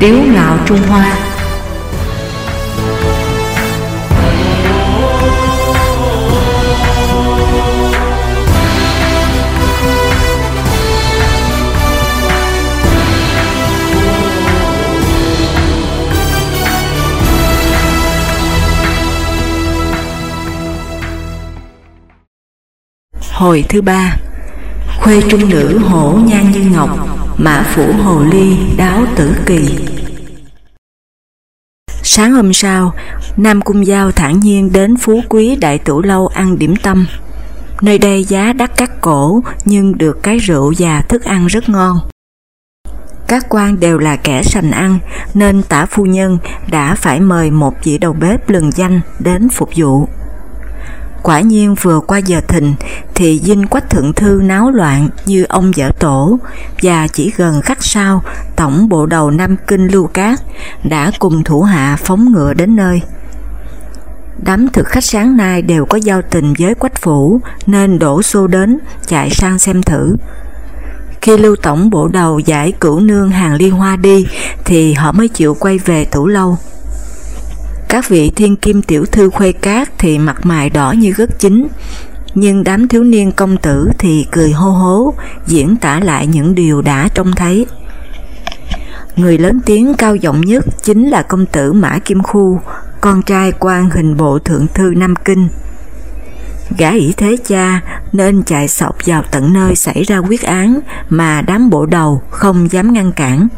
Tiếu ngạo Trung Hoa. Hồi thứ ba, Khuê trung nữ hổ nhan như ngọc, Mã phủ hồ ly, đáo tử kỳ. Sáng hôm sau, Nam Cung Giao thản nhiên đến Phú Quý Đại tủ Lâu ăn điểm tâm. Nơi đây giá đắt cắt cổ nhưng được cái rượu và thức ăn rất ngon. Các quan đều là kẻ sành ăn nên tả phu nhân đã phải mời một vị đầu bếp lừng danh đến phục vụ. Quả nhiên vừa qua giờ thình thì dinh quách thượng thư náo loạn như ông vợ tổ và chỉ gần khắc sau, tổng bộ đầu Nam Kinh Lưu Cát đã cùng thủ hạ phóng ngựa đến nơi. Đám thực khách sáng nay đều có giao tình với quách phủ nên đổ xô đến chạy sang xem thử. Khi lưu tổng bộ đầu giải cửu nương hàng liên hoa đi thì họ mới chịu quay về thủ lâu. Các vị thiên kim tiểu thư khuê cát thì mặt mày đỏ như gất chín, nhưng đám thiếu niên công tử thì cười hô hố, diễn tả lại những điều đã trông thấy. Người lớn tiếng cao giọng nhất chính là công tử Mã Kim Khu, con trai quan hình bộ thượng thư Nam Kinh. Gã ỷ thế cha nên chạy sọc vào tận nơi xảy ra quyết án mà đám bộ đầu không dám ngăn cản.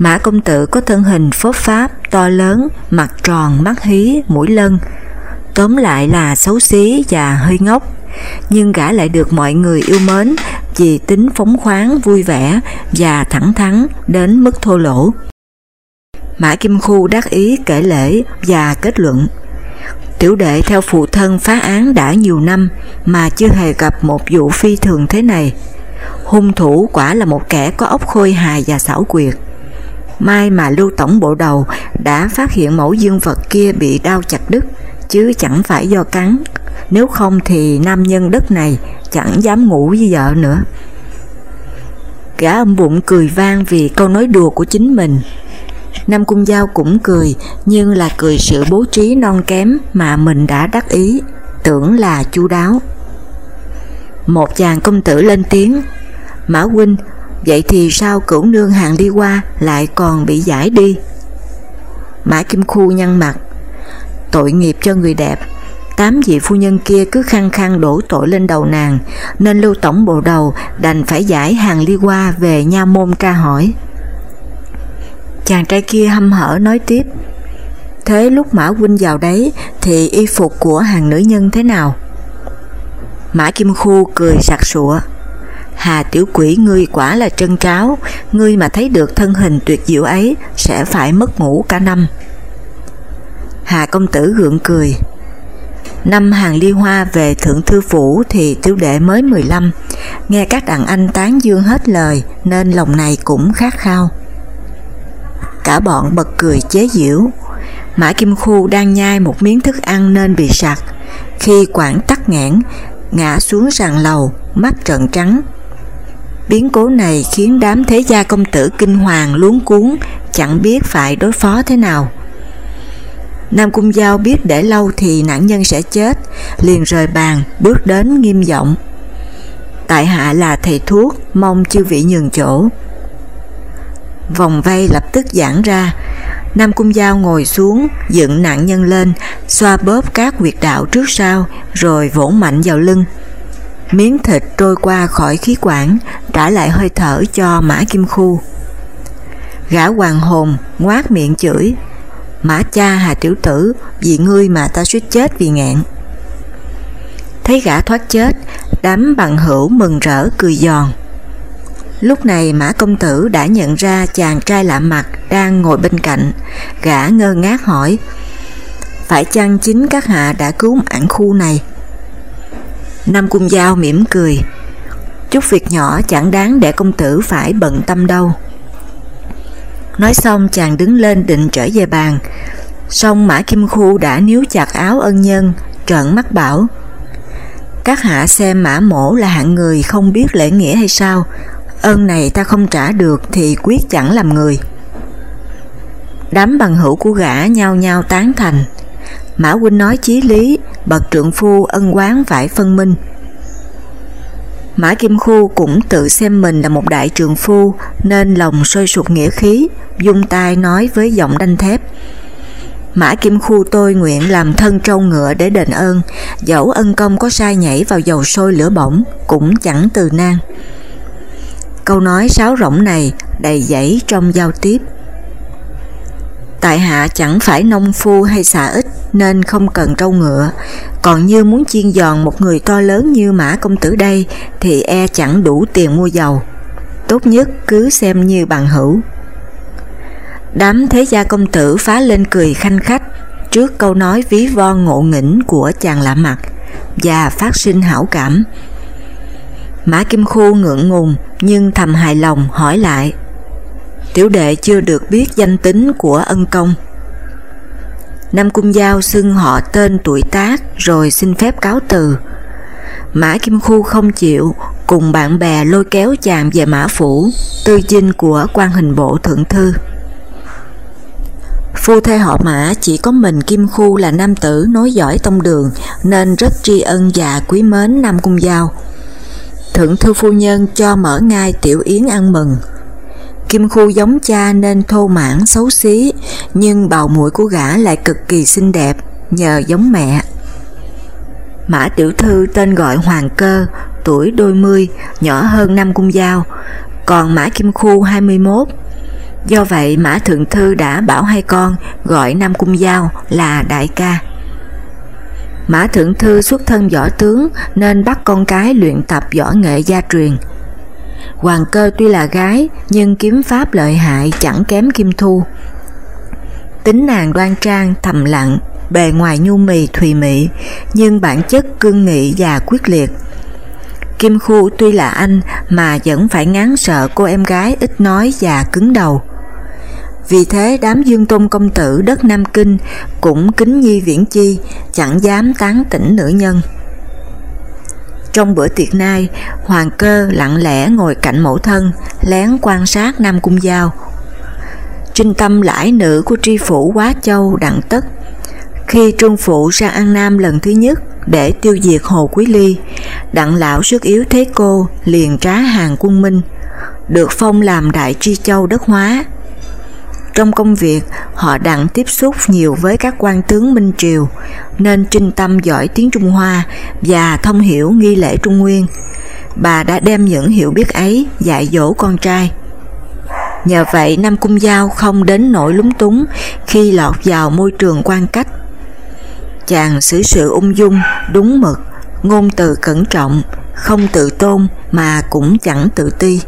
Mã công tử có thân hình phốt pháp, to lớn, mặt tròn, mắt hí, mũi lân. Tóm lại là xấu xí và hơi ngốc, nhưng gã lại được mọi người yêu mến vì tính phóng khoáng, vui vẻ và thẳng thắn đến mức thô lỗ. Mã Kim Khu đắc ý kể lễ và kết luận Tiểu đệ theo phụ thân phá án đã nhiều năm mà chưa hề gặp một vụ phi thường thế này. Hung thủ quả là một kẻ có óc khôi hài và xảo quyệt. May mà lưu tổng bộ đầu đã phát hiện mẫu dương vật kia bị đau chặt đứt, chứ chẳng phải do cắn. Nếu không thì nam nhân đất này chẳng dám ngủ với vợ nữa. Gã âm bụng cười vang vì câu nói đùa của chính mình. Nam Cung Giao cũng cười, nhưng là cười sự bố trí non kém mà mình đã đắc ý, tưởng là chu đáo. Một chàng công tử lên tiếng, Mã Huynh Vậy thì sao cửu nương hàng đi qua lại còn bị giải đi? Mã Kim Khu nhăn mặt, tội nghiệp cho người đẹp, tám vị phu nhân kia cứ khăng khăng đổ tội lên đầu nàng, nên lưu tổng bộ đầu đành phải giải hàng ly qua về nha môn tra hỏi. Chàng trai kia hâm hở nói tiếp, thế lúc Mã Huynh vào đấy thì y phục của hàng nữ nhân thế nào? Mã Kim Khu cười sặc sụa, Hà tiểu quỷ ngươi quả là trân tráo, ngươi mà thấy được thân hình tuyệt diệu ấy sẽ phải mất ngủ cả năm. Hà công tử gượng cười. Năm hàng ly hoa về thượng thư phủ thì tiểu đệ mới 15, nghe các đàn anh tán dương hết lời nên lòng này cũng khát khao. Cả bọn bật cười chế giễu, Mã Kim Khu đang nhai một miếng thức ăn nên bị sặc, khi quảng tắc nghẽn, ngã xuống sàn lầu, mắt trợn trắng, Biến cố này khiến đám thế gia công tử kinh hoàng luống cuốn, chẳng biết phải đối phó thế nào. Nam Cung Giao biết để lâu thì nạn nhân sẽ chết, liền rời bàn, bước đến nghiêm giọng. Tại hạ là thầy thuốc, mong chư vị nhường chỗ. Vòng vây lập tức giãn ra, Nam Cung Giao ngồi xuống, dựng nạn nhân lên, xoa bóp các huyệt đạo trước sau, rồi vỗ mạnh vào lưng. Miếng thịt trôi qua khỏi khí quản, trả lại hơi thở cho Mã Kim Khu. Gã hoàng hồn ngoát miệng chửi, Mã cha hà tiểu tử, vì ngươi mà ta suýt chết vì ngạn. Thấy gã thoát chết, đám bằng hữu mừng rỡ cười giòn. Lúc này Mã Công Tử đã nhận ra chàng trai lạ mặt đang ngồi bên cạnh, gã ngơ ngác hỏi, phải chăng chính các hạ đã cứu ản khu này? Nam Cung Giao mỉm cười, chút việc nhỏ chẳng đáng để công tử phải bận tâm đâu. Nói xong chàng đứng lên định trở về bàn, song Mã Kim Khu đã níu chặt áo ân nhân, trợn mắt bảo. Các hạ xem Mã Mổ là hạng người không biết lễ nghĩa hay sao, ơn này ta không trả được thì quyết chẳng làm người. Đám bằng hữu của gã nhau nhau tán thành. Mã huynh nói chí lý, bậc trượng phu ân quán phải phân minh. Mã Kim Khu cũng tự xem mình là một đại trường phu nên lòng sôi sụt nghĩa khí, dung tay nói với giọng đanh thép. Mã Kim Khu tôi nguyện làm thân trâu ngựa để đền ơn, dẫu ân công có sai nhảy vào dầu sôi lửa bỏng cũng chẳng từ nan. Câu nói sáo rỗng này đầy dẫy trong giao tiếp. Tại hạ chẳng phải nông phu hay xà ích nên không cần trâu ngựa, còn như muốn chiên giòn một người to lớn như mã công tử đây thì e chẳng đủ tiền mua dầu. Tốt nhất cứ xem như bằng hữu. Đám thế gia công tử phá lên cười khanh khách trước câu nói ví von ngộ nghĩnh của chàng lạ mặt và phát sinh hảo cảm. Mã Kim Khu ngượng ngùng nhưng thầm hài lòng hỏi lại Tiểu đệ chưa được biết danh tính của ân công. Nam Cung Giao xưng họ tên tuổi tác rồi xin phép cáo từ. Mã Kim Khu không chịu, cùng bạn bè lôi kéo chàng về Mã Phủ, tư dinh của quan hình bộ thượng thư. Phu thê họ Mã chỉ có mình Kim Khu là nam tử nói giỏi tông đường nên rất tri ân và quý mến Nam Cung Giao. Thượng thư phu nhân cho mở ngay tiểu yến ăn mừng. Kim Khu giống cha nên thô mãn xấu xí, nhưng bào mũi của gã lại cực kỳ xinh đẹp, nhờ giống mẹ. Mã tiểu thư tên gọi Hoàng Cơ, tuổi đôi mươi, nhỏ hơn năm cung giao, còn Mã Kim Khu 21. Do vậy Mã Thượng Thư đã bảo hai con gọi Nam Cung Giao là đại ca. Mã Thượng Thư xuất thân võ tướng nên bắt con cái luyện tập võ nghệ gia truyền. Hoàng cơ tuy là gái nhưng kiếm pháp lợi hại chẳng kém Kim Thu. Tính nàng đoan trang, thầm lặng, bề ngoài nhu mì thùy mị nhưng bản chất cương nghị và quyết liệt. Kim Khu tuy là anh mà vẫn phải ngán sợ cô em gái ít nói và cứng đầu. Vì thế đám dương tôn công tử đất Nam Kinh cũng kính nhi viễn chi, chẳng dám tán tỉnh nữ nhân. Trong bữa tiệc nay, Hoàng cơ lặng lẽ ngồi cạnh mẫu thân, lén quan sát Nam Cung Giao. Trinh tâm lãi nữ của tri phủ Quá Châu đặng tất. Khi trương phụ ra An Nam lần thứ nhất để tiêu diệt Hồ Quý Ly, đặng lão sức yếu thế cô liền trá hàng quân minh, được phong làm đại tri châu đất hóa. Trong công việc, họ đặng tiếp xúc nhiều với các quan tướng Minh Triều, nên trinh tâm giỏi tiếng Trung Hoa và thông hiểu nghi lễ Trung Nguyên. Bà đã đem những hiểu biết ấy dạy dỗ con trai. Nhờ vậy Nam Cung Giao không đến nỗi lúng túng khi lọt vào môi trường quan cách. Chàng xử sự ung dung, đúng mực, ngôn từ cẩn trọng, không tự tôn mà cũng chẳng tự ti.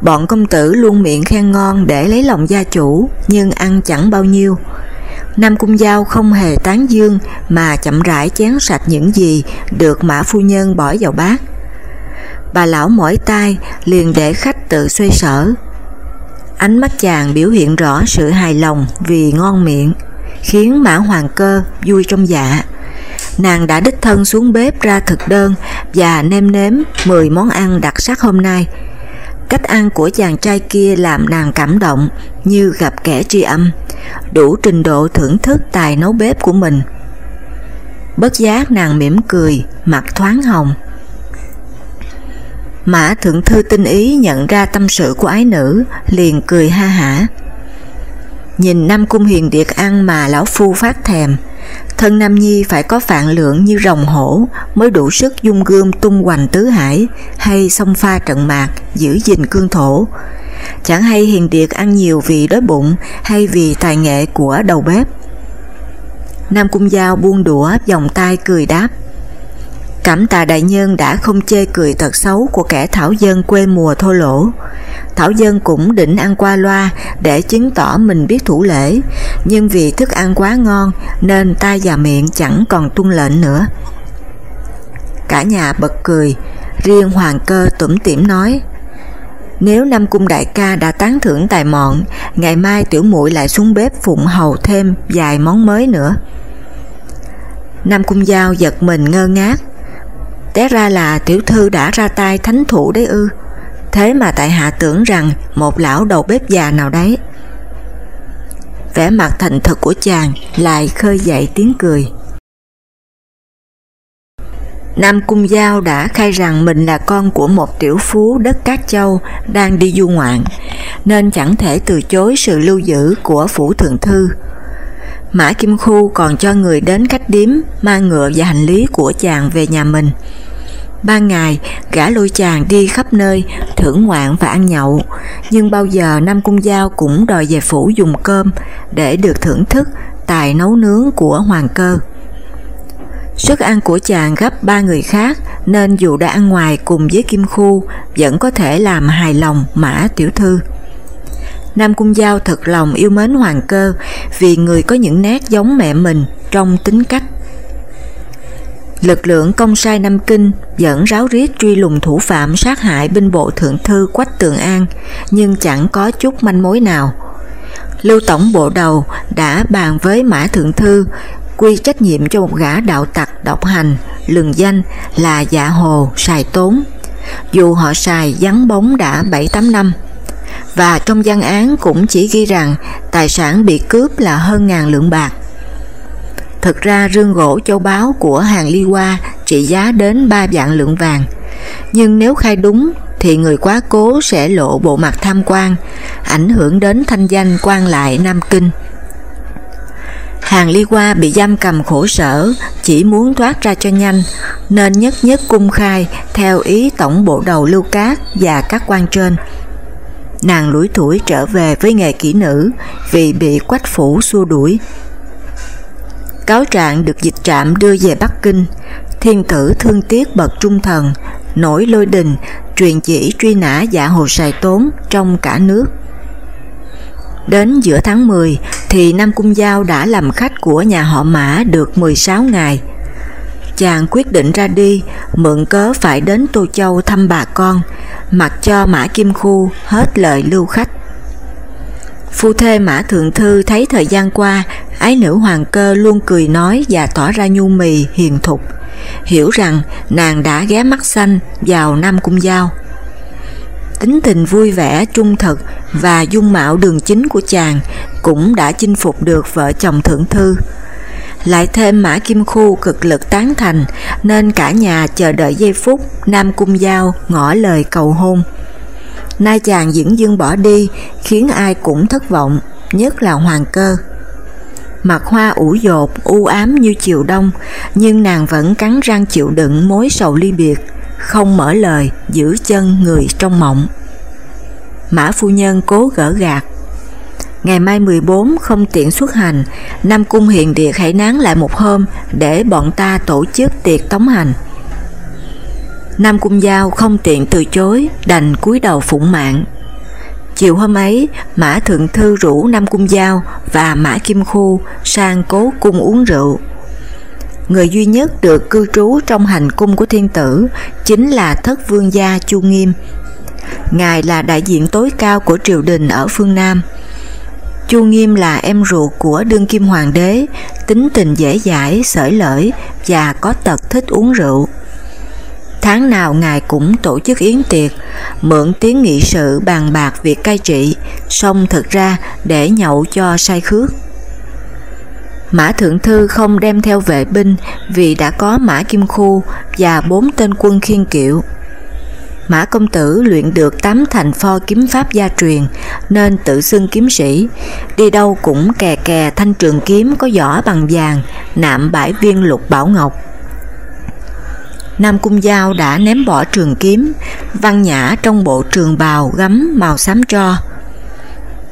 Bọn công tử luôn miệng khen ngon để lấy lòng gia chủ, nhưng ăn chẳng bao nhiêu. Nam Cung Giao không hề tán dương mà chậm rãi chén sạch những gì được mã phu nhân bỏ vào bát. Bà lão mỏi tay liền để khách tự xoay sở. Ánh mắt chàng biểu hiện rõ sự hài lòng vì ngon miệng, khiến mã hoàng cơ vui trong dạ. Nàng đã đích thân xuống bếp ra thực đơn và nêm nếm 10 món ăn đặc sắc hôm nay, Cách ăn của chàng trai kia làm nàng cảm động như gặp kẻ tri âm, đủ trình độ thưởng thức tài nấu bếp của mình. Bất giác nàng mỉm cười, mặt thoáng hồng. Mã Thượng Thư tinh ý nhận ra tâm sự của ái nữ, liền cười ha hả. Nhìn năm cung hiền điệt ăn mà lão phu phát thèm, thân Nam Nhi phải có phạn lượng như rồng hổ mới đủ sức dung gươm tung hoành tứ hải hay xông pha trận mạc, giữ gìn cương thổ. Chẳng hay hiền điệt ăn nhiều vì đói bụng hay vì tài nghệ của đầu bếp. Nam Cung Giao buông đũa, vòng tay cười đáp Cảm tạ đại nhân đã không chê cười tật xấu của kẻ thảo dân quê mùa thô lỗ. Thảo dân cũng định ăn qua loa để chứng tỏ mình biết thủ lễ, nhưng vì thức ăn quá ngon nên tai và miệng chẳng còn tuân lệnh nữa. Cả nhà bật cười, riêng Hoàng cơ tủm tỉm nói nếu Nam Cung Đại ca đã tán thưởng tài mọn, ngày mai tiểu muội lại xuống bếp phụng hầu thêm vài món mới nữa. Nam Cung Giao giật mình ngơ ngác, Té ra là tiểu thư đã ra tay thánh thủ đấy ư. Thế mà tại hạ tưởng rằng một lão đầu bếp già nào đấy. vẻ mặt thành thực của chàng lại khơi dậy tiếng cười. Nam Cung Giao đã khai rằng mình là con của một tiểu phú đất Cát Châu đang đi du ngoạn, nên chẳng thể từ chối sự lưu giữ của Phủ Thượng Thư. Mã Kim Khu còn cho người đến cách điếm mang ngựa và hành lý của chàng về nhà mình. Ban ngày, gã lôi chàng đi khắp nơi, thưởng ngoạn và ăn nhậu, nhưng bao giờ Nam Cung Giao cũng đòi về phủ dùng cơm để được thưởng thức tài nấu nướng của hoàng cơ. Sức ăn của chàng gấp ba người khác nên dù đã ăn ngoài cùng với Kim Khu vẫn có thể làm hài lòng Mã Tiểu Thư. Nam Cung Giao thật lòng yêu mến Hoàng Cơ vì người có những nét giống mẹ mình trong tính cách. Lực lượng công sai Nam Kinh dẫn ráo riết truy lùng thủ phạm sát hại binh bộ thượng thư Quách Tường An nhưng chẳng có chút manh mối nào. Lưu Tổng Bộ Đầu đã bàn với Mã Thượng Thư quy trách nhiệm cho một gã đạo tặc độc hành, lừng danh là dạ hồ, xài tốn. Dù họ xài vắng bóng đã 7-8 năm, và trong văn án cũng chỉ ghi rằng tài sản bị cướp là hơn ngàn lượng bạc. Thực ra rương gỗ châu báu của hàng ly hoa trị giá đến 3 vạn lượng vàng, nhưng nếu khai đúng thì người quá cố sẽ lộ bộ mặt tham quan, ảnh hưởng đến thanh danh quan lại Nam Kinh. Hàng ly Hoa bị giam cầm khổ sở, chỉ muốn thoát ra cho nhanh, nên nhất nhất cung khai theo ý tổng bộ đầu Lưu Cát và các quan trên. Nàng lủi thủi trở về với nghề kỹ nữ vì bị quách phủ xua đuổi. Cáo trạng được dịch trạm đưa về Bắc Kinh, thiên tử thương tiếc bậc trung thần, nổi lôi đình, truyền chỉ truy nã dạ hồ sài tốn trong cả nước. Đến giữa tháng 10 thì Nam Cung Giao đã làm khách của nhà họ Mã được 16 ngày. Chàng quyết định ra đi, mượn cớ phải đến Tô Châu thăm bà con, mặc cho Mã Kim Khu hết lời lưu khách. Phu thê Mã Thượng Thư thấy thời gian qua, ái nữ hoàng cơ luôn cười nói và tỏ ra nhu mì, hiền thục, hiểu rằng nàng đã ghé mắt xanh vào Nam Cung Giao. Tính tình vui vẻ, trung thực và dung mạo đường chính của chàng cũng đã chinh phục được vợ chồng thượng thư. Lại thêm Mã Kim Khu cực lực tán thành nên cả nhà chờ đợi giây phút Nam Cung Giao ngỏ lời cầu hôn. Nay chàng diễn dương bỏ đi khiến ai cũng thất vọng, nhất là Hoàng Cơ. Mặt hoa ủ dột, u ám như chiều đông, nhưng nàng vẫn cắn răng chịu đựng mối sầu ly biệt không mở lời, giữ chân người trong mộng. Mã phu nhân cố gỡ gạt. Ngày mai 14 không tiện xuất hành, Nam Cung Hiền Điệt hãy nán lại một hôm để bọn ta tổ chức tiệc tống hành. Nam Cung Giao không tiện từ chối, đành cúi đầu phụng mạng. Chiều hôm ấy, Mã Thượng Thư rủ Nam Cung Giao và Mã Kim Khu sang cố cung uống rượu người duy nhất được cư trú trong hành cung của thiên tử chính là thất vương gia Chu Nghiêm. Ngài là đại diện tối cao của triều đình ở phương Nam. Chu Nghiêm là em ruột của đương kim hoàng đế, tính tình dễ dãi, sởi lởi và có tật thích uống rượu. Tháng nào ngài cũng tổ chức yến tiệc, mượn tiếng nghị sự bàn bạc việc cai trị, song thực ra để nhậu cho say khước. Mã Thượng Thư không đem theo vệ binh vì đã có Mã Kim Khu và bốn tên quân khiên kiệu. Mã Công Tử luyện được tám thành pho kiếm pháp gia truyền nên tự xưng kiếm sĩ, đi đâu cũng kè kè thanh trường kiếm có vỏ bằng vàng, nạm bãi viên lục bảo ngọc. Nam Cung Giao đã ném bỏ trường kiếm, văn nhã trong bộ trường bào gấm màu xám tro,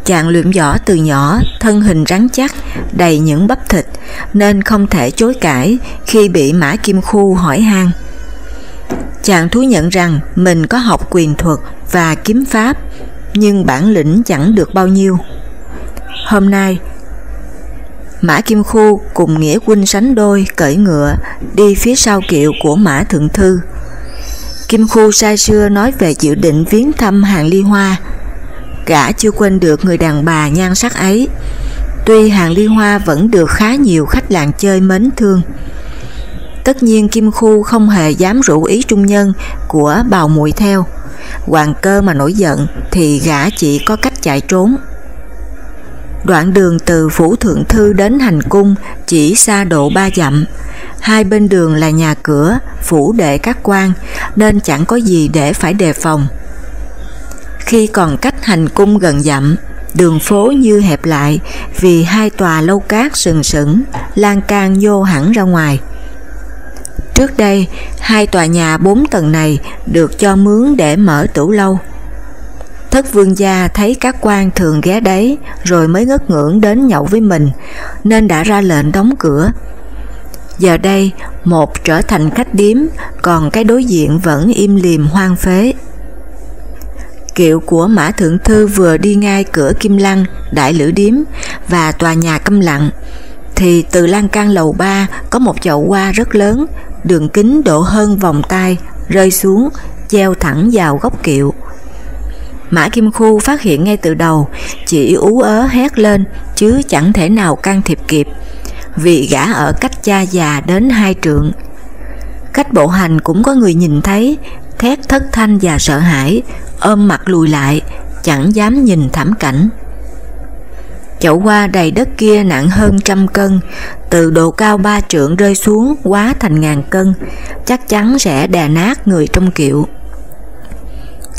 Chàng luyện võ từ nhỏ, thân hình rắn chắc, đầy những bắp thịt, nên không thể chối cãi khi bị Mã Kim Khu hỏi han. Chàng thú nhận rằng mình có học quyền thuật và kiếm pháp, nhưng bản lĩnh chẳng được bao nhiêu. Hôm nay, Mã Kim Khu cùng Nghĩa quân sánh đôi cởi ngựa đi phía sau kiệu của Mã Thượng Thư. Kim Khu sai xưa nói về dự định viếng thăm hàng ly hoa, gã chưa quên được người đàn bà nhan sắc ấy. Tuy hàng ly hoa vẫn được khá nhiều khách làng chơi mến thương. Tất nhiên Kim Khu không hề dám rủ ý trung nhân của bào muội theo. Hoàng cơ mà nổi giận thì gã chỉ có cách chạy trốn. Đoạn đường từ Phủ Thượng Thư đến Hành Cung chỉ xa độ ba dặm. Hai bên đường là nhà cửa, phủ đệ các quan, nên chẳng có gì để phải đề phòng. Khi còn cách hành cung gần dặm, đường phố như hẹp lại vì hai tòa lâu cát sừng sững, lan can vô hẳn ra ngoài. Trước đây, hai tòa nhà bốn tầng này được cho mướn để mở tủ lâu. Thất vương gia thấy các quan thường ghé đấy rồi mới ngất ngưỡng đến nhậu với mình, nên đã ra lệnh đóng cửa. Giờ đây, một trở thành khách điếm, còn cái đối diện vẫn im lìm hoang phế. Kiệu của Mã Thượng Thư vừa đi ngay cửa Kim Lăng, Đại Lữ Điếm và tòa nhà câm lặng, thì từ lan can lầu 3 có một chậu hoa rất lớn, đường kính độ hơn vòng tay, rơi xuống, treo thẳng vào góc kiệu. Mã Kim Khu phát hiện ngay từ đầu, chỉ ú ớ hét lên chứ chẳng thể nào can thiệp kịp, vì gã ở cách cha già đến hai trượng. Cách bộ hành cũng có người nhìn thấy, thét thất thanh và sợ hãi, ôm mặt lùi lại, chẳng dám nhìn thảm cảnh. Chậu hoa đầy đất kia nặng hơn trăm cân, từ độ cao ba trượng rơi xuống quá thành ngàn cân, chắc chắn sẽ đè nát người trong kiệu.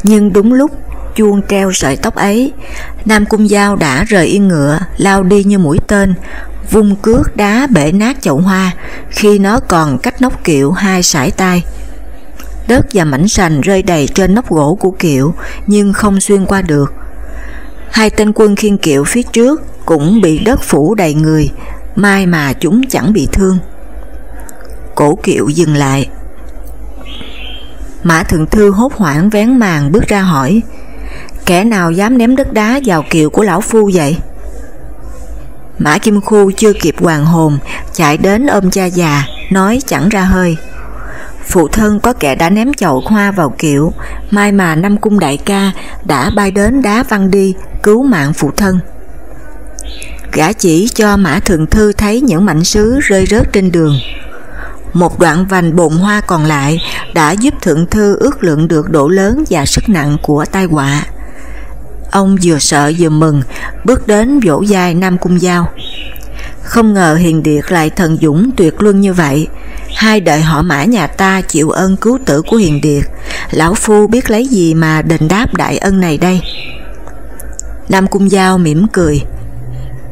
Nhưng đúng lúc chuông treo sợi tóc ấy, Nam Cung Giao đã rời yên ngựa, lao đi như mũi tên, vung cước đá bể nát chậu hoa khi nó còn cách nóc kiệu hai sải tay. Đất và mảnh sành rơi đầy trên nóc gỗ của kiệu nhưng không xuyên qua được. Hai tên quân khiên kiệu phía trước cũng bị đất phủ đầy người, mai mà chúng chẳng bị thương. Cổ kiệu dừng lại. Mã Thượng Thư hốt hoảng vén màn bước ra hỏi, kẻ nào dám ném đất đá vào kiệu của lão phu vậy? Mã Kim Khu chưa kịp hoàng hồn, chạy đến ôm cha già, nói chẳng ra hơi. Phụ thân có kẻ đã ném chậu hoa vào kiệu, mai mà năm cung đại ca đã bay đến đá văng đi, cứu mạng phụ thân. Gã chỉ cho Mã Thượng Thư thấy những mảnh sứ rơi rớt trên đường. Một đoạn vành bồn hoa còn lại đã giúp Thượng Thư ước lượng được độ lớn và sức nặng của tai họa. Ông vừa sợ vừa mừng, bước đến vỗ vai Nam Cung Giao. Không ngờ Hiền Điệt lại thần dũng tuyệt luân như vậy, hai đợi họ mã nhà ta chịu ơn cứu tử của Hiền Điệt, lão phu biết lấy gì mà đền đáp đại ân này đây. Nam Cung Giao mỉm cười,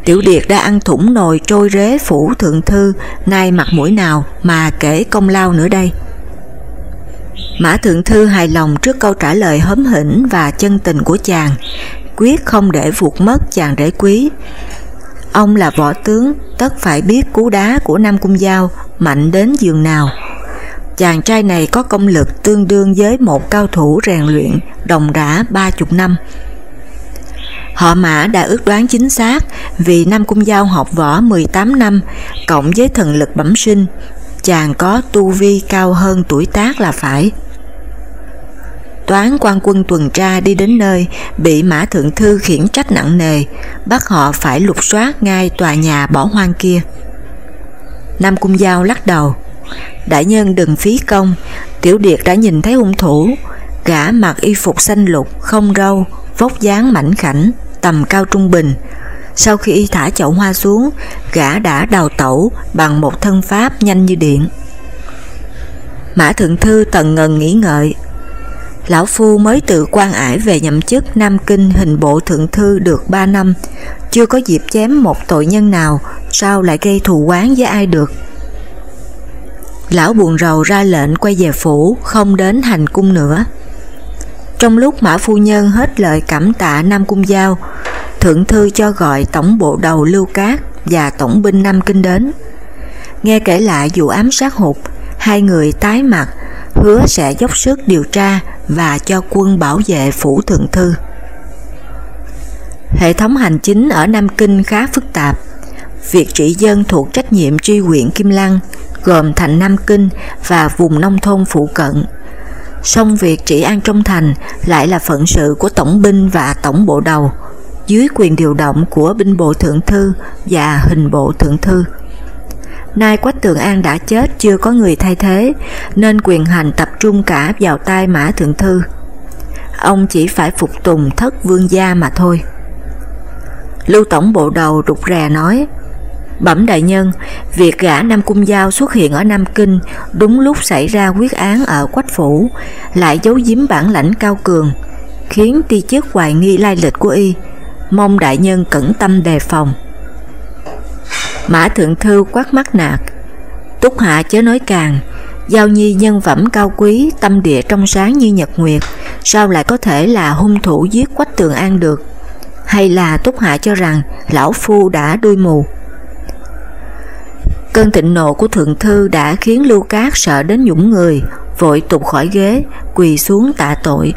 Tiểu Điệt đã ăn thủng nồi trôi rế phủ thượng thư, nay mặt mũi nào mà kể công lao nữa đây. Mã Thượng Thư hài lòng trước câu trả lời hớm hỉnh và chân tình của chàng, quyết không để vụt mất chàng rể quý. Ông là võ tướng, tất phải biết cú đá của Nam Cung Giao mạnh đến giường nào. Chàng trai này có công lực tương đương với một cao thủ rèn luyện đồng rã ba chục năm. Họ mã đã ước đoán chính xác vì Nam Cung Giao học võ 18 năm cộng với thần lực bẩm sinh, chàng có tu vi cao hơn tuổi tác là phải. Toán quan quân tuần tra đi đến nơi, bị Mã Thượng Thư khiển trách nặng nề, bắt họ phải lục soát ngay tòa nhà bỏ hoang kia. Nam Cung Giao lắc đầu, đại nhân đừng phí công, Tiểu Điệt đã nhìn thấy hung thủ, gã mặc y phục xanh lục, không râu, vóc dáng mảnh khảnh, tầm cao trung bình. Sau khi y thả chậu hoa xuống, gã đã đào tẩu bằng một thân pháp nhanh như điện. Mã Thượng Thư tần ngần nghĩ ngợi, Lão Phu mới tự quan ải về nhậm chức Nam Kinh hình bộ thượng thư được 3 năm, chưa có dịp chém một tội nhân nào, sao lại gây thù quán với ai được. Lão buồn rầu ra lệnh quay về phủ, không đến hành cung nữa. Trong lúc Mã Phu Nhân hết lời cảm tạ Nam Cung Giao, Thượng Thư cho gọi Tổng Bộ Đầu Lưu Cát và Tổng binh Nam Kinh đến. Nghe kể lại vụ ám sát hụt, hai người tái mặt, hứa sẽ dốc sức điều tra và cho quân bảo vệ phủ thượng thư. Hệ thống hành chính ở Nam Kinh khá phức tạp. Việc trị dân thuộc trách nhiệm tri huyện Kim Lăng gồm thành Nam Kinh và vùng nông thôn phụ cận. Song việc trị an trong thành lại là phận sự của tổng binh và tổng bộ đầu, dưới quyền điều động của binh bộ thượng thư và hình bộ thượng thư. Nay Quách Tường An đã chết chưa có người thay thế, nên quyền hành tập trung cả vào tay Mã Thượng Thư. Ông chỉ phải phục tùng thất vương gia mà thôi. Lưu Tổng Bộ Đầu rụt rè nói, Bẩm đại nhân, việc gã Nam Cung Giao xuất hiện ở Nam Kinh đúng lúc xảy ra quyết án ở Quách Phủ, lại giấu giếm bản lãnh cao cường, khiến ti chức hoài nghi lai lịch của y, mong đại nhân cẩn tâm đề phòng. Mã Thượng Thư quát mắt nạt, Túc Hạ chớ nói càng, Giao Nhi nhân phẩm cao quý, tâm địa trong sáng như nhật nguyệt, sao lại có thể là hung thủ giết Quách Tường An được? Hay là Túc Hạ cho rằng Lão Phu đã đuôi mù? Cơn thịnh nộ của Thượng Thư đã khiến Lưu Cát sợ đến nhũng người, vội tụt khỏi ghế, quỳ xuống tạ tội.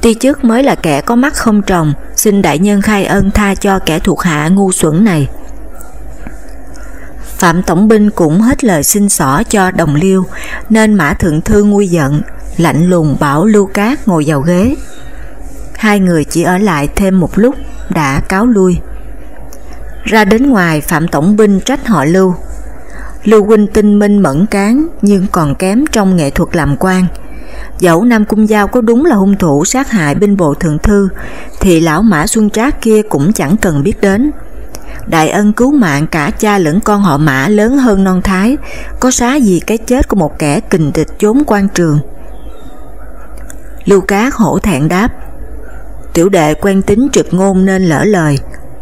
Ti chức mới là kẻ có mắt không trồng, xin đại nhân khai ân tha cho kẻ thuộc hạ ngu xuẩn này. Phạm Tổng binh cũng hết lời xin xỏ cho đồng liêu, nên Mã Thượng Thư nguy giận, lạnh lùng bảo Lưu Cát ngồi vào ghế. Hai người chỉ ở lại thêm một lúc, đã cáo lui. Ra đến ngoài Phạm Tổng binh trách họ Lưu. Lưu huynh tinh minh mẫn cán nhưng còn kém trong nghệ thuật làm quan. Dẫu Nam Cung Giao có đúng là hung thủ sát hại binh bộ thượng thư thì lão Mã Xuân Trác kia cũng chẳng cần biết đến. Đại ân cứu mạng cả cha lẫn con họ Mã lớn hơn non thái, có xá gì cái chết của một kẻ kình địch chốn quan trường. Lưu Cát hổ thẹn đáp, tiểu đệ quen tính trực ngôn nên lỡ lời,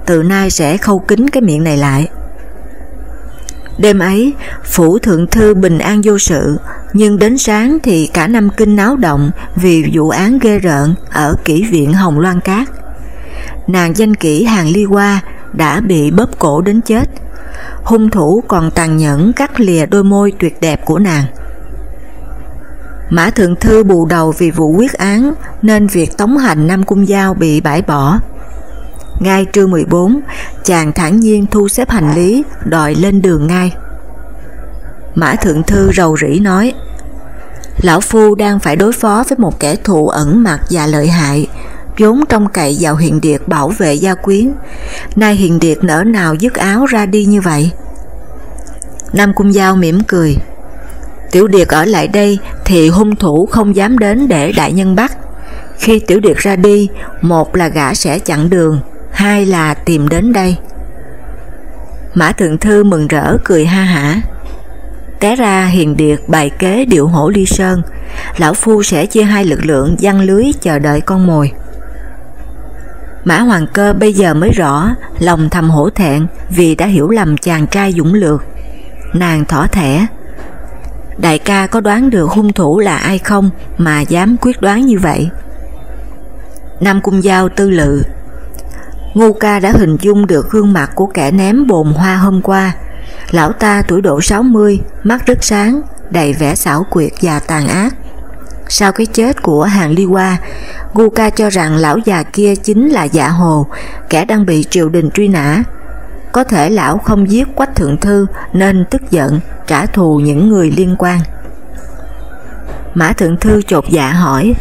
từ nay sẽ khâu kín cái miệng này lại. Đêm ấy, phủ thượng thư bình an vô sự, nhưng đến sáng thì cả năm kinh náo động vì vụ án ghê rợn ở kỹ viện Hồng Loan Cát. Nàng danh kỹ hàng ly qua đã bị bóp cổ đến chết. Hung thủ còn tàn nhẫn cắt lìa đôi môi tuyệt đẹp của nàng. Mã Thượng Thư bù đầu vì vụ quyết án nên việc tống hành Nam Cung Giao bị bãi bỏ. Ngay trưa 14, chàng thản nhiên thu xếp hành lý, đòi lên đường ngay. Mã Thượng Thư rầu rĩ nói, Lão Phu đang phải đối phó với một kẻ thù ẩn mặt và lợi hại, vốn trông cậy vào hiền điệt bảo vệ gia quyến, nay hiền điệt nở nào dứt áo ra đi như vậy. Nam Cung Giao mỉm cười, Tiểu Điệt ở lại đây thì hung thủ không dám đến để đại nhân bắt. Khi Tiểu Điệt ra đi, một là gã sẽ chặn đường, hai là tìm đến đây. Mã Thượng Thư mừng rỡ cười ha hả. Té ra hiền điệt bài kế điệu hổ ly sơn, lão phu sẽ chia hai lực lượng giăng lưới chờ đợi con mồi. Mã Hoàng Cơ bây giờ mới rõ, lòng thầm hổ thẹn vì đã hiểu lầm chàng trai dũng lược. Nàng thỏ thẻ. Đại ca có đoán được hung thủ là ai không mà dám quyết đoán như vậy? Nam Cung Giao tư lự Ngô ca đã hình dung được gương mặt của kẻ ném bồn hoa hôm qua. Lão ta tuổi độ 60, mắt rất sáng, đầy vẻ xảo quyệt và tàn ác. Sau cái chết của hàng ly hoa, Ngô ca cho rằng lão già kia chính là dạ hồ, kẻ đang bị triều đình truy nã. Có thể lão không giết quách thượng thư nên tức giận trả thù những người liên quan. Mã thượng thư chột dạ hỏi,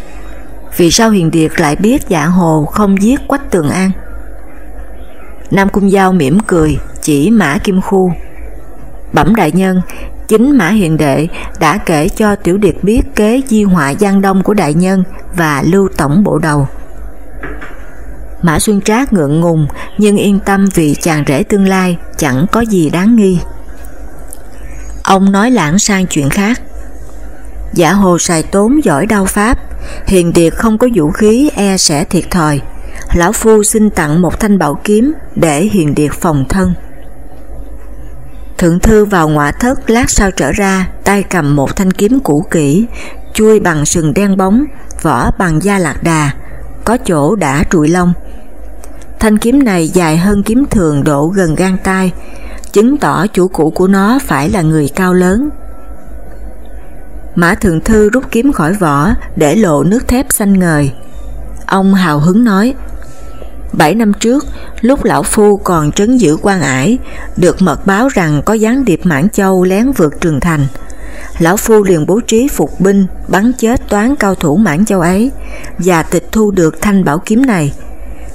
vì sao hiền điệt lại biết dạ hồ không giết quách tường an? Nam Cung Giao mỉm cười, chỉ Mã Kim Khu. Bẩm đại nhân, chính Mã Hiền Đệ đã kể cho Tiểu Điệt biết kế di họa Giang Đông của đại nhân và lưu tổng bộ đầu. Mã Xuân Trác ngượng ngùng nhưng yên tâm vì chàng rể tương lai chẳng có gì đáng nghi. Ông nói lãng sang chuyện khác. Giả hồ xài tốn giỏi đao pháp, hiền điệt không có vũ khí e sẽ thiệt thòi. Lão Phu xin tặng một thanh bảo kiếm để hiền điệt phòng thân. Thượng thư vào ngọa thất lát sau trở ra, tay cầm một thanh kiếm cũ kỹ, chui bằng sừng đen bóng, vỏ bằng da lạc đà, có chỗ đã trụi lông. Thanh kiếm này dài hơn kiếm thường độ gần gan tay, chứng tỏ chủ cũ của nó phải là người cao lớn. Mã Thượng Thư rút kiếm khỏi vỏ để lộ nước thép xanh ngời. Ông hào hứng nói, Bảy năm trước, lúc Lão Phu còn trấn giữ quan ải, được mật báo rằng có gián điệp Mãn Châu lén vượt trường thành. Lão Phu liền bố trí phục binh bắn chết toán cao thủ Mãn Châu ấy và tịch thu được thanh bảo kiếm này.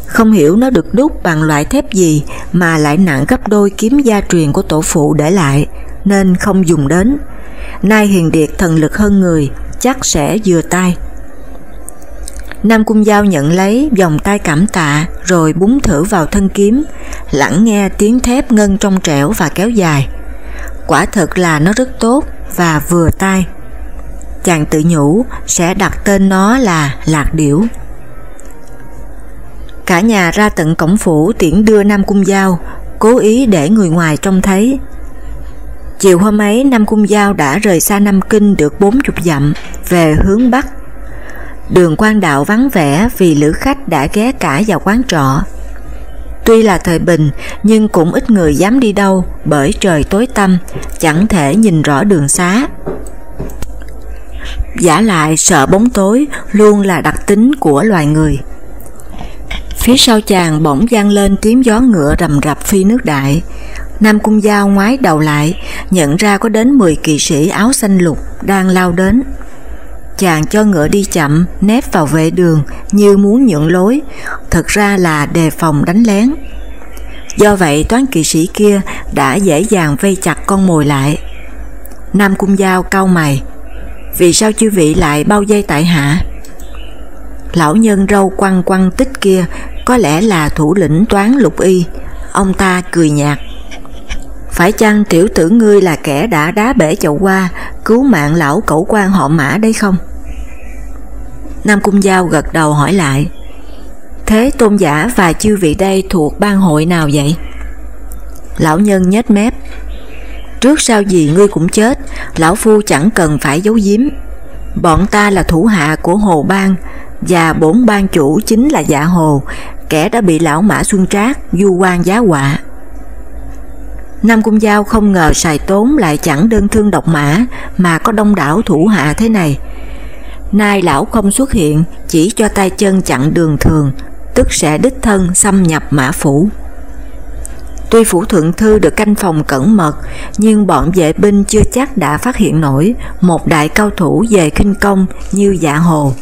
Không hiểu nó được đúc bằng loại thép gì mà lại nặng gấp đôi kiếm gia truyền của tổ phụ để lại, nên không dùng đến. Nay hiền điệt thần lực hơn người, chắc sẽ vừa tay. Nam Cung Giao nhận lấy vòng tay cảm tạ rồi búng thử vào thân kiếm, lặng nghe tiếng thép ngân trong trẻo và kéo dài. Quả thật là nó rất tốt và vừa tai. Chàng tự nhủ sẽ đặt tên nó là Lạc Điểu. Cả nhà ra tận cổng phủ tiễn đưa Nam Cung Giao, cố ý để người ngoài trông thấy. Chiều hôm ấy Nam Cung Giao đã rời xa Nam Kinh được 40 dặm về hướng Bắc. Đường quan đạo vắng vẻ vì lữ khách đã ghé cả vào quán trọ. Tuy là thời bình nhưng cũng ít người dám đi đâu bởi trời tối tăm, chẳng thể nhìn rõ đường xá. Giả lại sợ bóng tối luôn là đặc tính của loài người. Phía sau chàng bỗng vang lên tiếng gió ngựa rầm rập phi nước đại. Nam Cung Giao ngoái đầu lại, nhận ra có đến 10 kỵ sĩ áo xanh lục đang lao đến. Chàng cho ngựa đi chậm, nép vào vệ đường như muốn nhượng lối, thật ra là đề phòng đánh lén. Do vậy toán kỵ sĩ kia đã dễ dàng vây chặt con mồi lại. Nam Cung Giao cau mày, vì sao chư vị lại bao dây tại hạ? Lão nhân râu quăng quăng tích kia có lẽ là thủ lĩnh toán lục y, ông ta cười nhạt. Phải chăng tiểu tử ngươi là kẻ đã đá bể chậu qua, cứu mạng lão cẩu quan họ mã đấy không? Nam Cung Giao gật đầu hỏi lại, Thế tôn giả và chư vị đây thuộc ban hội nào vậy? Lão nhân nhếch mép, Trước sau gì ngươi cũng chết, lão phu chẳng cần phải giấu giếm. Bọn ta là thủ hạ của Hồ Bang, và bốn ban chủ chính là Dạ Hồ, kẻ đã bị lão Mã Xuân Trác du quan giá họa. Nam Cung Giao không ngờ sài tốn lại chẳng đơn thương độc mã mà có đông đảo thủ hạ thế này. Nay lão không xuất hiện chỉ cho tay chân chặn đường thường, tức sẽ đích thân xâm nhập mã phủ. Tuy phủ thượng thư được canh phòng cẩn mật, nhưng bọn vệ binh chưa chắc đã phát hiện nổi một đại cao thủ về kinh công như dạ hồ.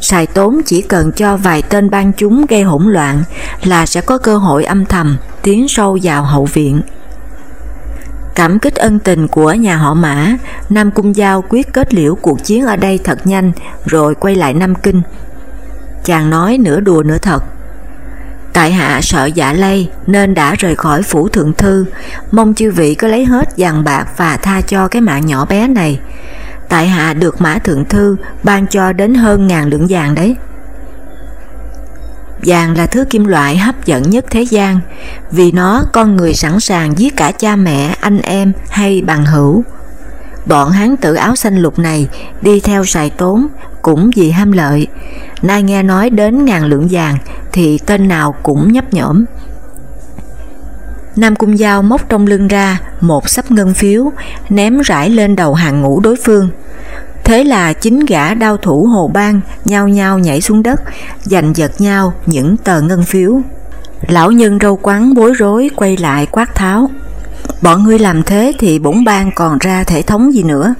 Sài tốn chỉ cần cho vài tên ban chúng gây hỗn loạn là sẽ có cơ hội âm thầm tiến sâu vào hậu viện. Cảm kích ân tình của nhà họ Mã, Nam Cung Giao quyết kết liễu cuộc chiến ở đây thật nhanh rồi quay lại Nam Kinh. Chàng nói nửa đùa nửa thật. Tại hạ sợ giả lây nên đã rời khỏi phủ thượng thư, mong chư vị có lấy hết vàng bạc và tha cho cái mạng nhỏ bé này. Tại hạ được mã thượng thư ban cho đến hơn ngàn lượng vàng đấy. Vàng là thứ kim loại hấp dẫn nhất thế gian, vì nó con người sẵn sàng giết cả cha mẹ, anh em hay bằng hữu. Bọn hán tử áo xanh lục này đi theo xài tốn cũng vì ham lợi, nay nghe nói đến ngàn lượng vàng thì tên nào cũng nhấp nhổm. Nam Cung Giao móc trong lưng ra một sắp ngân phiếu, ném rải lên đầu hàng ngũ đối phương. Thế là chính gã đao thủ Hồ Bang nhau nhau nhảy xuống đất, giành giật nhau những tờ ngân phiếu. Lão nhân râu quắn bối rối quay lại quát tháo. Bọn ngươi làm thế thì bổn bang còn ra thể thống gì nữa.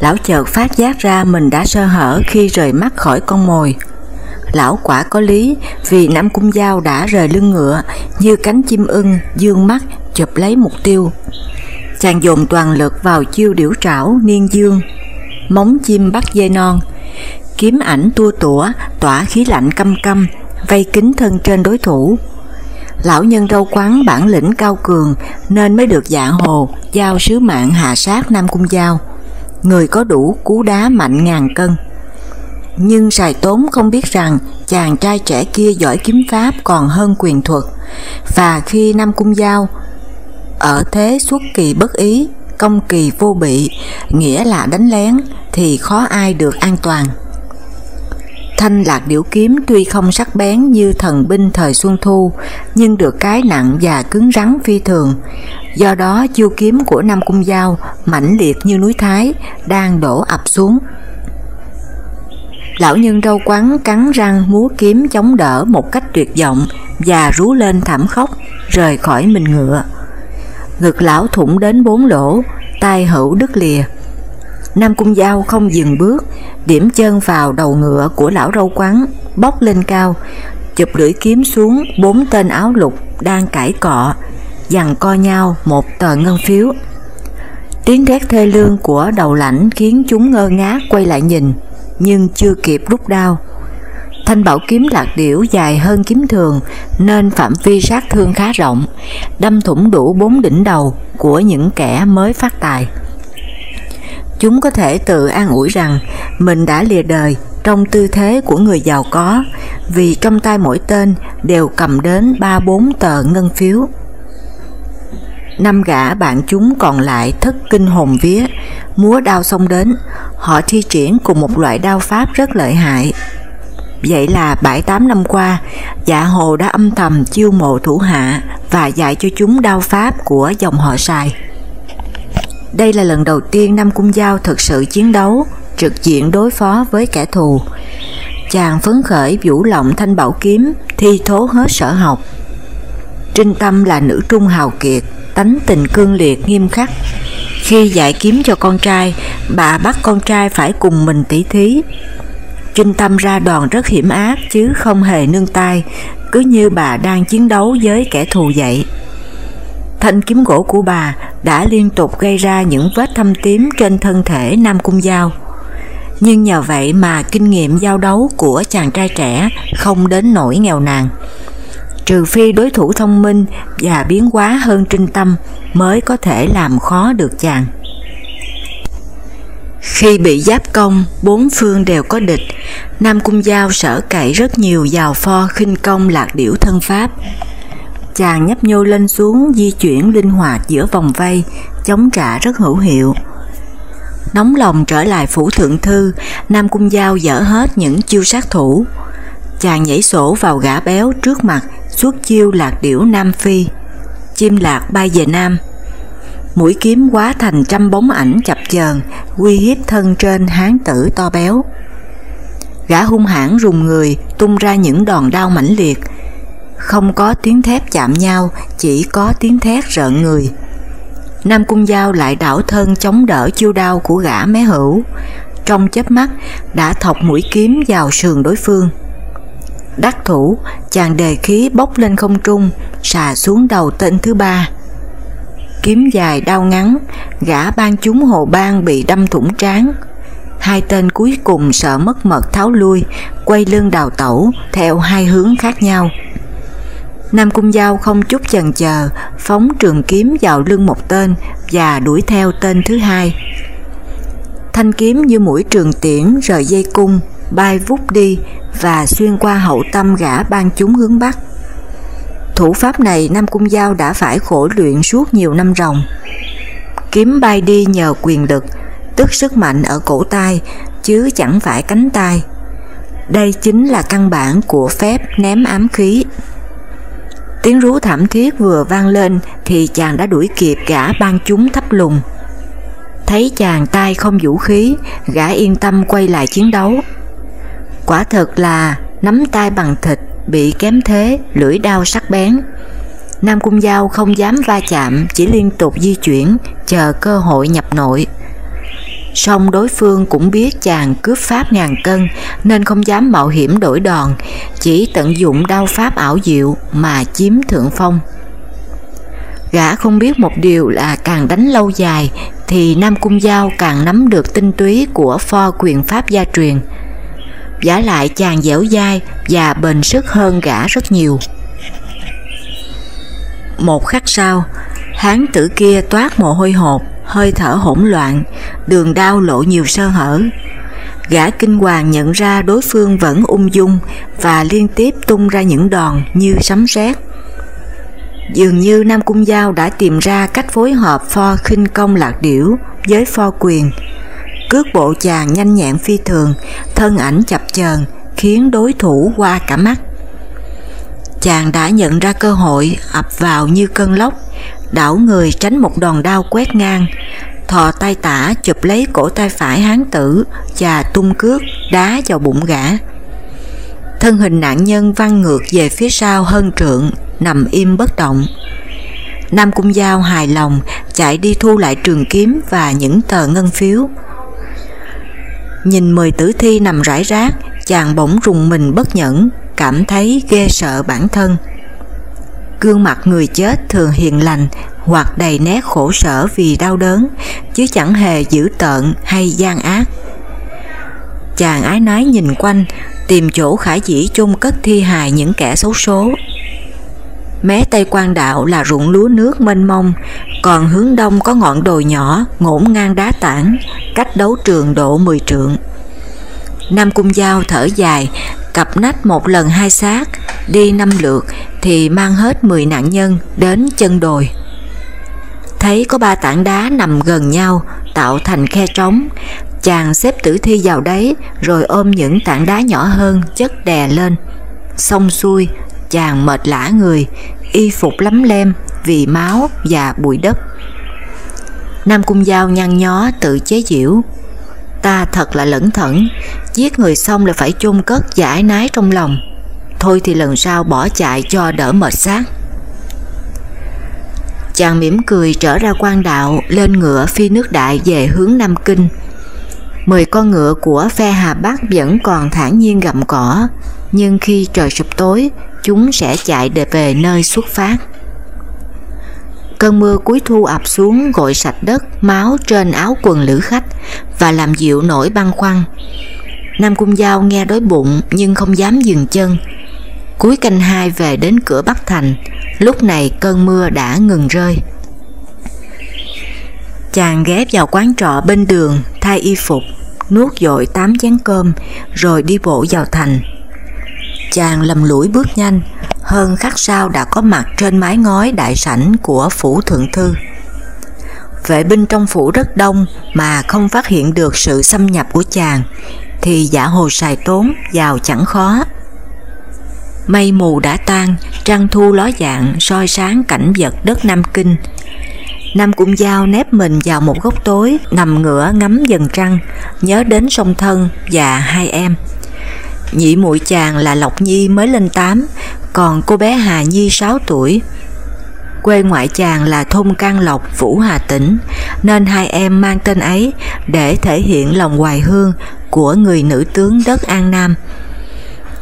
Lão chợt phát giác ra mình đã sơ hở khi rời mắt khỏi con mồi. Lão quả có lý vì Nam Cung Giao đã rời lưng ngựa như cánh chim ưng dương mắt chụp lấy mục tiêu. Chàng dồn toàn lực vào chiêu điểu trảo niên dương, móng chim bắt dây non, kiếm ảnh tua tủa tỏa khí lạnh căm căm, vây kính thân trên đối thủ. Lão nhân râu quán bản lĩnh cao cường nên mới được dạ hồ giao sứ mạng hạ sát Nam Cung Giao. Người có đủ cú đá mạnh ngàn cân. Nhưng Sài Tốn không biết rằng chàng trai trẻ kia giỏi kiếm pháp còn hơn quyền thuật, và khi Nam Cung Giao ở thế xuất kỳ bất ý, công kỳ vô bị, nghĩa là đánh lén, thì khó ai được an toàn. Thanh lạc điểu kiếm tuy không sắc bén như thần binh thời Xuân Thu, nhưng được cái nặng và cứng rắn phi thường. Do đó chiêu kiếm của Nam Cung Giao mãnh liệt như núi Thái đang đổ ập xuống. Lão nhân râu quắn cắn răng múa kiếm chống đỡ một cách tuyệt vọng và rú lên thảm khóc, rời khỏi mình ngựa. Ngực lão thủng đến bốn lỗ, tai hữu đứt lìa. Nam Cung Giao không dừng bước, điểm chân vào đầu ngựa của lão râu quắn, bốc lên cao, chụp lưỡi kiếm xuống bốn tên áo lục đang cãi cọ, dằn co nhau một tờ ngân phiếu. Tiếng thét thê lương của đầu lãnh khiến chúng ngơ ngác quay lại nhìn. nhưng chưa kịp rút đao. Thanh bảo kiếm lạc điểu dài hơn kiếm thường nên phạm vi sát thương khá rộng, đâm thủng đủ bốn đỉnh đầu của những kẻ mới phát tài. Chúng có thể tự an ủi rằng mình đã lìa đời trong tư thế của người giàu có vì trong tay mỗi tên đều cầm đến 3-4 tờ ngân phiếu. Năm gã bạn chúng còn lại thất kinh hồn vía, múa đao xông đến, họ thi triển cùng một loại đao pháp rất lợi hại. Vậy là 7-8 năm qua, dạ hồ đã âm thầm chiêu mộ thủ hạ và dạy cho chúng đao pháp của dòng họ Sài. Đây là lần đầu tiên Nam Cung Giao thực sự chiến đấu, trực diện đối phó với kẻ thù. Chàng phấn khởi vũ lộng thanh bảo kiếm, thi thố hết sở học. Trinh Tâm là nữ trung hào kiệt, tánh tình cương liệt nghiêm khắc. Khi dạy kiếm cho con trai, bà bắt con trai phải cùng mình tỉ thí. Trinh Tâm ra đòn rất hiểm ác chứ không hề nương tay, cứ như bà đang chiến đấu với kẻ thù vậy. Thanh kiếm gỗ của bà đã liên tục gây ra những vết thâm tím trên thân thể Nam Cung Giao. Nhưng nhờ vậy mà kinh nghiệm giao đấu của chàng trai trẻ không đến nỗi nghèo nàn. Trừ phi đối thủ thông minh và biến hóa hơn trinh tâm mới có thể làm khó được chàng. Khi bị giáp công, bốn phương đều có địch, Nam Cung Giao sở cậy rất nhiều giàu pho khinh công lạc điểu thân pháp. Chàng nhấp nhô lên xuống di chuyển linh hoạt giữa vòng vây, chống trả rất hữu hiệu. Nóng lòng trở lại phủ thượng thư, Nam Cung Giao dở hết những chiêu sát thủ. Chàng nhảy sổ vào gã béo trước mặt, suốt chiêu lạc điểu Nam Phi. Chim lạc bay về Nam. Mũi kiếm quá thành trăm bóng ảnh chập chờn, uy hiếp thân trên hán tử to béo. Gã hung hãn rùng người, tung ra những đòn đau mãnh liệt, không có tiếng thép chạm nhau, chỉ có tiếng thét rợn người. Nam Cung Giao lại đảo thân chống đỡ chiêu đao của gã mé hữu, trong chớp mắt đã thọc mũi kiếm vào sườn đối phương. Đắc thủ, chàng đề khí bốc lên không trung, xà xuống đầu tên thứ ba. Kiếm dài đau ngắn, gã ban chúng hồ ban bị đâm thủng trán. Hai tên cuối cùng sợ mất mật tháo lui, quay lưng đào tẩu theo hai hướng khác nhau. Nam Cung Giao không chút chần chờ, phóng trường kiếm vào lưng một tên và đuổi theo tên thứ hai. Thanh kiếm như mũi trường tiễn rời dây cung, bay vút đi và xuyên qua hậu tâm gã ban chúng hướng Bắc. Thủ pháp này Nam Cung Giao đã phải khổ luyện suốt nhiều năm ròng. Kiếm bay đi nhờ quyền lực, tức sức mạnh ở cổ tay, chứ chẳng phải cánh tay. Đây chính là căn bản của phép ném ám khí. Tiếng rú thảm thiết vừa vang lên thì chàng đã đuổi kịp gã ban chúng thấp lùng. Thấy chàng tay không vũ khí, gã yên tâm quay lại chiến đấu. Quả thật là nắm tay bằng thịt, bị kém thế, lưỡi đao sắc bén. Nam Cung Giao không dám va chạm, chỉ liên tục di chuyển, chờ cơ hội nhập nội. Song đối phương cũng biết chàng cướp pháp ngàn cân nên không dám mạo hiểm đổi đòn, chỉ tận dụng đao pháp ảo diệu mà chiếm thượng phong. Gã không biết một điều là càng đánh lâu dài thì Nam Cung Giao càng nắm được tinh túy của pho quyền pháp gia truyền. Giả lại chàng dẻo dai và bền sức hơn gã rất nhiều. Một khắc sau, hán tử kia toát mồ hôi hột, hơi thở hỗn loạn, đường đau lộ nhiều sơ hở. Gã kinh hoàng nhận ra đối phương vẫn ung dung và liên tiếp tung ra những đòn như sấm sét. Dường như Nam Cung Giao đã tìm ra cách phối hợp pho khinh công lạc điểu với pho quyền. Cước bộ chàng nhanh nhẹn phi thường, thân ảnh chập chờn khiến đối thủ qua cả mắt. Chàng đã nhận ra cơ hội ập vào như cơn lốc, đảo người tránh một đòn đao quét ngang, thò tay tả chụp lấy cổ tay phải hán tử và tung cước đá vào bụng gã. Thân hình nạn nhân văng ngược về phía sau hơn trượng, nằm im bất động. Nam Cung Giao hài lòng chạy đi thu lại trường kiếm và những tờ ngân phiếu. Nhìn mười tử thi nằm rải rác, chàng bỗng rùng mình bất nhẫn, cảm thấy ghê sợ bản thân. Gương mặt người chết thường hiền lành hoặc đầy nét khổ sở vì đau đớn, chứ chẳng hề dữ tợn hay gian ác. chàng ái nái nhìn quanh, tìm chỗ khả dĩ chôn cất thi hài những kẻ xấu số. Mé tây quan đạo là ruộng lúa nước mênh mông, còn hướng đông có ngọn đồi nhỏ ngổn ngang đá tảng, cách đấu trường độ 10 trượng. Nam Cung Giao thở dài, cặp nách một lần hai xác, đi năm lượt thì mang hết 10 nạn nhân đến chân đồi. Thấy có ba tảng đá nằm gần nhau tạo thành khe trống, chàng xếp tử thi vào đấy rồi ôm những tảng đá nhỏ hơn chất đè lên. Xong xuôi, chàng mệt lã người, y phục lắm lem vì máu và bụi đất. Nam Cung Giao nhăn nhó tự chế giễu. Ta thật là lẫn thẩn, giết người xong là phải chôn cất giải nái trong lòng. Thôi thì lần sau bỏ chạy cho đỡ mệt xác. Chàng mỉm cười trở ra quan đạo lên ngựa phi nước đại về hướng Nam Kinh. Mười con ngựa của phe Hà Bắc vẫn còn thản nhiên gặm cỏ, nhưng khi trời sụp tối, chúng sẽ chạy để về nơi xuất phát. Cơn mưa cuối thu ập xuống gội sạch đất, máu trên áo quần lữ khách và làm dịu nỗi băng khoăn. Nam Cung Giao nghe đói bụng nhưng không dám dừng chân. Cuối canh hai về đến cửa Bắc Thành, lúc này cơn mưa đã ngừng rơi. Chàng ghé vào quán trọ bên đường, thay y phục, nuốt dội tám chén cơm, rồi đi bộ vào thành. Chàng lầm lũi bước nhanh, hơn khắc sao đã có mặt trên mái ngói đại sảnh của phủ thượng thư. Vệ binh trong phủ rất đông mà không phát hiện được sự xâm nhập của chàng, thì giả hồ xài tốn vào chẳng khó. Mây mù đã tan, trăng thu ló dạng soi sáng cảnh vật đất Nam Kinh. Nam Cung Giao nép mình vào một góc tối, nằm ngửa ngắm dần trăng, nhớ đến sông Thân và hai em. Nhị muội chàng là Lộc Nhi mới lên 8, còn cô bé Hà Nhi 6 tuổi. Quê ngoại chàng là thôn Can Lộc, Vũ Hà Tĩnh, nên hai em mang tên ấy để thể hiện lòng hoài hương của người nữ tướng đất An Nam.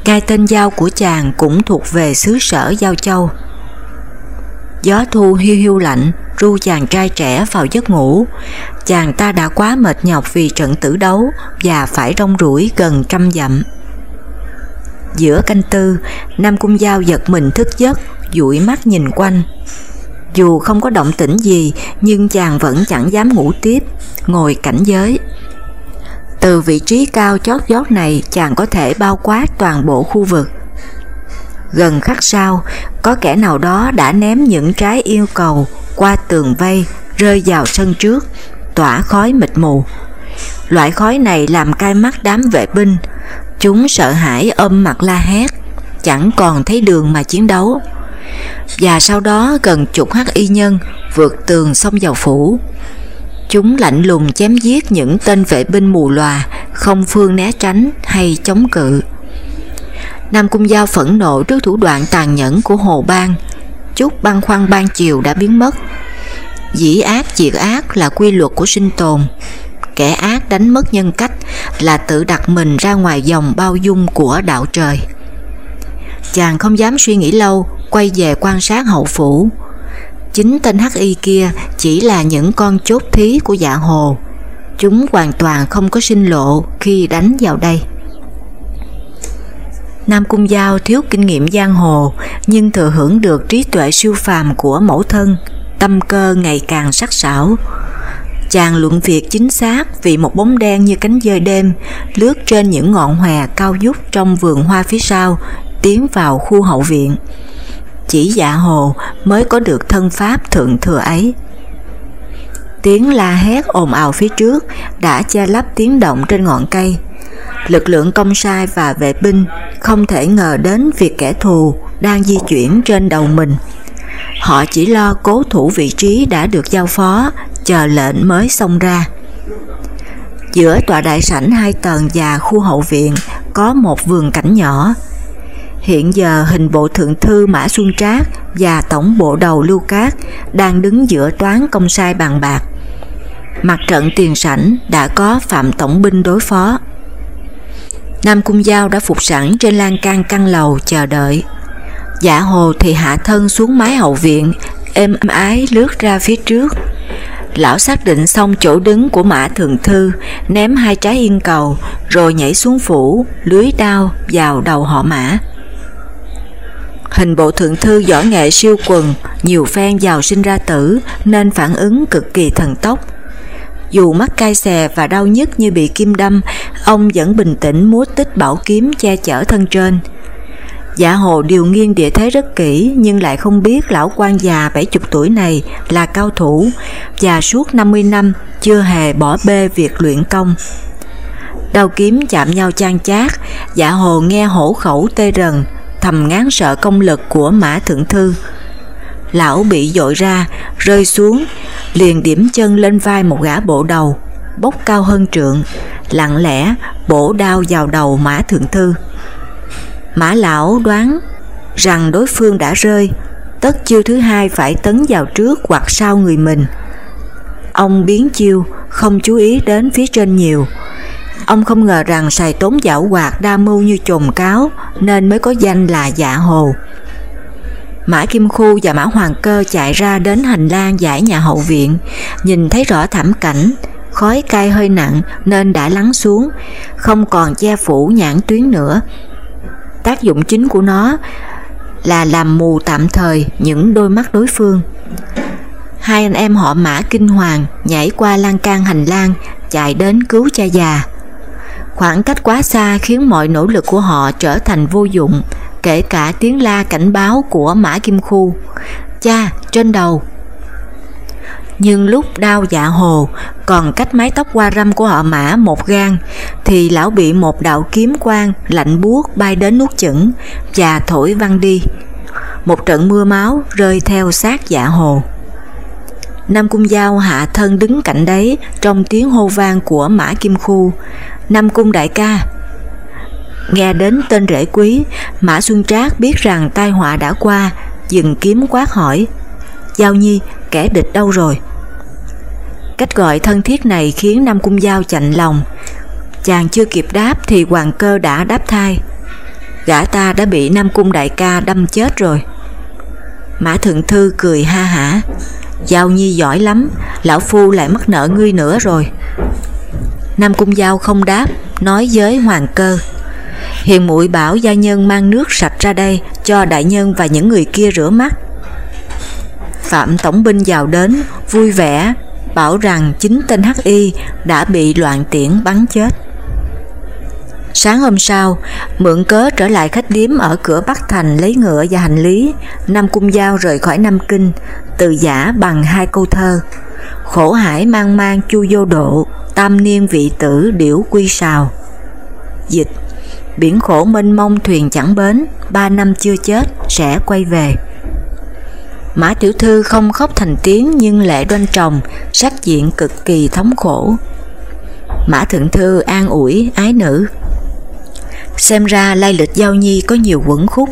cái tên Giao của chàng cũng thuộc về xứ sở Giao Châu. Gió thu hiu hiu lạnh, ru chàng trai trẻ vào giấc ngủ. Chàng ta đã quá mệt nhọc vì trận tử đấu và phải rong ruổi gần trăm dặm. Giữa canh tư, Nam Cung Giao giật mình thức giấc, dụi mắt nhìn quanh. Dù không có động tĩnh gì, nhưng chàng vẫn chẳng dám ngủ tiếp, ngồi cảnh giới. Từ vị trí cao chót vót này chàng có thể bao quát toàn bộ khu vực. Gần khắc sau, có kẻ nào đó đã ném những trái yêu cầu qua tường vây rơi vào sân trước, tỏa khói mịt mù. Loại khói này làm cay mắt đám vệ binh, chúng sợ hãi ôm mặt la hét, chẳng còn thấy đường mà chiến đấu. Và sau đó gần chục hắc y nhân vượt tường xông vào phủ. Chúng lạnh lùng chém giết những tên vệ binh mù lòa, không phương né tránh hay chống cự. Nam Cung Giao phẫn nộ trước thủ đoạn tàn nhẫn của Hồ Bang, chút băng khoăn ban chiều đã biến mất. Dĩ ác diệt ác là quy luật của sinh tồn. Kẻ ác đánh mất nhân cách là tự đặt mình ra ngoài dòng bao dung của đạo trời. Chàng không dám suy nghĩ lâu, quay về quan sát hậu phủ. Chính tên hắc y kia chỉ là những con chốt thí của dạ hồ. Chúng hoàn toàn không có sinh lộ khi đánh vào đây. Nam Cung Giao thiếu kinh nghiệm giang hồ nhưng thừa hưởng được trí tuệ siêu phàm của mẫu thân, tâm cơ ngày càng sắc sảo. Chàng luận việc chính xác vì một bóng đen như cánh dơi đêm lướt trên những ngọn hòa cao vút trong vườn hoa phía sau tiến vào khu hậu viện. Chỉ dạ hồ mới có được thân pháp thượng thừa ấy. Tiếng la hét ồn ào phía trước đã che lấp tiếng động trên ngọn cây lực lượng công sai và vệ binh không thể ngờ đến việc kẻ thù đang di chuyển trên đầu mình. Họ chỉ lo cố thủ vị trí đã được giao phó, chờ lệnh mới xông ra. Giữa tòa đại sảnh hai tầng và khu hậu viện có một vườn cảnh nhỏ. Hiện giờ hình bộ thượng thư Mã Xuân Trác và tổng bộ đầu Lưu Cát đang đứng giữa toán công sai bàn bạc. Mặt trận tiền sảnh đã có Phạm Tổng binh đối phó. Nam Cung Giao đã phục sẵn trên lan can căn lầu chờ đợi. Giả hồ thì hạ thân xuống mái hậu viện, êm ái lướt ra phía trước. Lão xác định xong chỗ đứng của mã thượng thư, ném hai trái yên cầu, rồi nhảy xuống phủ, lưới đao vào đầu họ mã. Hình bộ thượng thư võ nghệ siêu quần, nhiều phen giàu sinh ra tử nên phản ứng cực kỳ thần tốc. Dù mắt cay xè và đau nhức như bị kim đâm, ông vẫn bình tĩnh múa tích bảo kiếm che chở thân trên. Giả hồ điều nghiêng địa thế rất kỹ nhưng lại không biết lão quan già 70 tuổi này là cao thủ và suốt 50 năm chưa hề bỏ bê việc luyện công. Đao kiếm chạm nhau chan chát, giả hồ nghe hổ khẩu tê rần, thầm ngán sợ công lực của mã thượng thư. Lão bị dội ra, rơi xuống, liền điểm chân lên vai một gã bộ đầu, bốc cao hơn trượng, lặng lẽ bổ đao vào đầu mã thượng thư. Mã lão đoán rằng đối phương đã rơi, tất chiêu thứ hai phải tấn vào trước hoặc sau người mình. Ông biến chiêu, không chú ý đến phía trên nhiều. Ông không ngờ rằng xài tốn dạo hoạt đa mưu như trồn cáo nên mới có danh là dạ hồ. Mã Kim Khu và Mã Hoàng Cơ chạy ra đến hành lang giải nhà hậu viện, nhìn thấy rõ thảm cảnh, khói cay hơi nặng nên đã lắng xuống, không còn che phủ nhãn tuyến nữa. Tác dụng chính của nó là làm mù tạm thời những đôi mắt đối phương. Hai anh em họ Mã Kinh Hoàng nhảy qua lan can hành lang, chạy đến cứu cha già. Khoảng cách quá xa khiến mọi nỗ lực của họ trở thành vô dụng, kể cả tiếng la cảnh báo của Mã Kim Khu. Cha, trên đầu! Nhưng lúc đau dạ hồ còn cách mái tóc qua râm của họ mã một gan thì lão bị một đạo kiếm quang lạnh buốt bay đến nuốt chửng và thổi văng đi. Một trận mưa máu rơi theo sát dạ hồ. Nam Cung Giao hạ thân đứng cạnh đấy trong tiếng hô vang của Mã Kim Khu. Nam Cung đại ca, Nghe đến tên rễ quý, Mã Xuân Trác biết rằng tai họa đã qua, dừng kiếm quát hỏi, Giao Nhi, kẻ địch đâu rồi? Cách gọi thân thiết này khiến Nam Cung Giao chạnh lòng. Chàng chưa kịp đáp thì hoàng cơ đã đáp thai. Gã ta đã bị Nam Cung đại ca đâm chết rồi. Mã Thượng Thư cười ha hả. Giao Nhi giỏi lắm, lão phu lại mất nợ ngươi nữa rồi. Nam Cung Giao không đáp, nói với hoàng cơ. Hiền muội bảo gia nhân mang nước sạch ra đây cho đại nhân và những người kia rửa mắt. Phạm Tổng binh vào đến, vui vẻ, bảo rằng chính tên HI đã bị loạn tiễn bắn chết. Sáng hôm sau, mượn cớ trở lại khách điếm ở cửa Bắc Thành lấy ngựa và hành lý, Nam Cung Giao rời khỏi Nam Kinh, từ giả bằng hai câu thơ. Khổ hải mang mang chu vô độ, tam niên vị tử điểu quy sào. Dịch biển khổ mênh mông thuyền chẳng bến, ba năm chưa chết, sẽ quay về. Mã tiểu thư không khóc thành tiếng nhưng lệ đoan trồng, sắc diện cực kỳ thống khổ. Mã thượng thư an ủi ái nữ. Xem ra lai lịch giao nhi có nhiều quẩn khúc,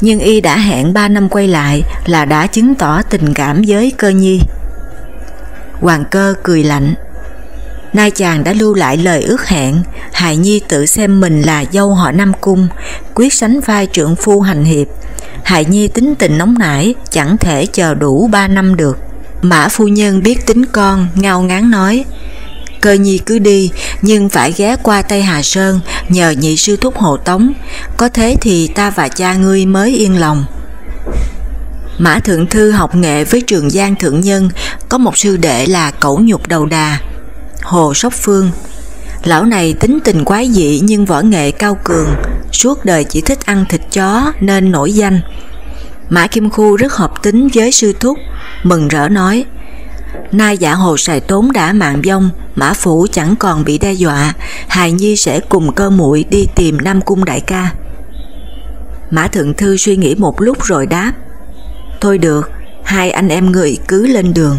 nhưng y đã hẹn ba năm quay lại là đã chứng tỏ tình cảm với cơ nhi. Hoàng cơ cười lạnh, Nay chàng đã lưu lại lời ước hẹn, Hài Nhi tự xem mình là dâu họ Nam Cung, quyết sánh vai trưởng phu hành hiệp. Hại Nhi tính tình nóng nảy, chẳng thể chờ đủ 3 năm được. Mã phu nhân biết tính con, ngao ngán nói, Cơ nhi cứ đi, nhưng phải ghé qua Tây Hà Sơn nhờ nhị sư thúc hộ tống, có thế thì ta và cha ngươi mới yên lòng. Mã Thượng Thư học nghệ với Trường Giang Thượng Nhân, có một sư đệ là Cẩu Nhục Đầu Đà, Hồ Sóc Phương. Lão này tính tình quái dị nhưng võ nghệ cao cường, suốt đời chỉ thích ăn thịt chó nên nổi danh. Mã Kim Khu rất hợp tính với sư thúc, mừng rỡ nói, Nay giả hồ sài tốn đã mạng vong, Mã Phủ chẳng còn bị đe dọa, Hài Nhi sẽ cùng cơ muội đi tìm Nam Cung đại ca. Mã Thượng Thư suy nghĩ một lúc rồi đáp, Thôi được, hai anh em người cứ lên đường.